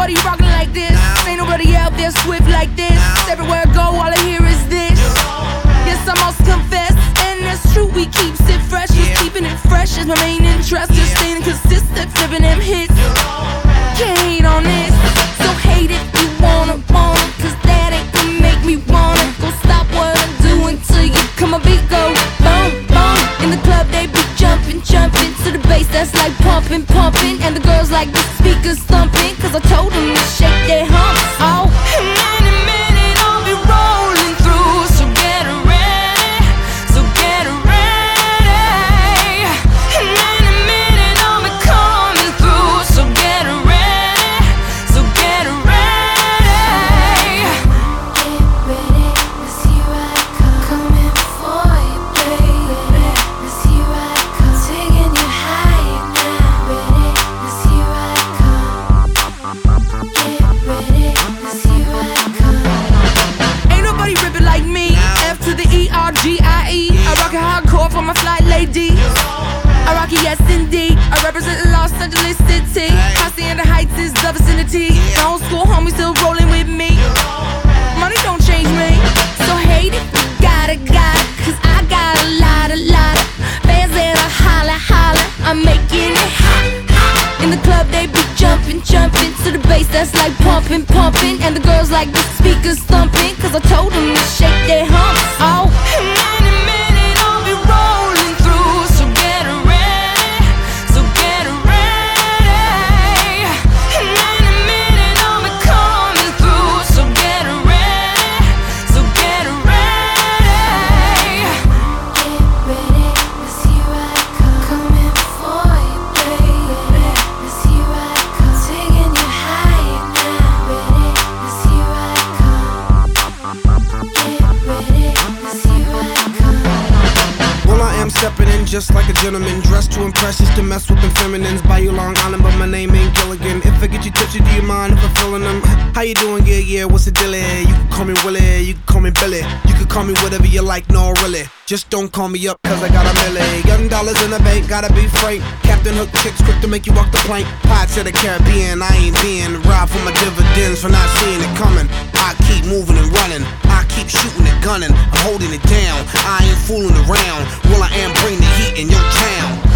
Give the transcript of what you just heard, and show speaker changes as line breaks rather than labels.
nobody rocking like this. Ain't nobody out there swift like this. Everywhere I go, all I hear is this. Yes, I must confess, and that's true. We keeps it fresh, just keeping it fresh is my main interest. Just staying consistent, flipping them hits. Can't hate on it. I told them flight lady. I rock it, yes indeed. I represent Los Angeles City. Hacienda Heights is the vicinity. My old school homies still rolling with me. Money don't change me. So hate it, gotta, gotta. Cause I got a lot, a lot of fans that are holla, holla. I'm making it hot. In the club, they be jumping, jumping to the bass that's like pumping, pumping. And the girls like the speakers thumping. Cause I told them to shake their
stepping in just like a gentleman, dressed to impress, just to mess with them feminines. Buy you Long Island, but my name ain't Gilligan. If I get you tipsy, do you mind if I'm feeling them? How you doing? Yeah, yeah, what's the deal? You can call me Willie, you can call me Billy, you can call me whatever you like, no, really. Just don't call me up, cause I got a milli. Gun dollars in the bank, gotta be frank. Captain Hook chicks quick to make you walk the plank. Pirates of the Caribbean, I ain't being robbed for my dividends for not seeing it coming. it down. I ain't fooling around. Well, I am bringing the heat in your town.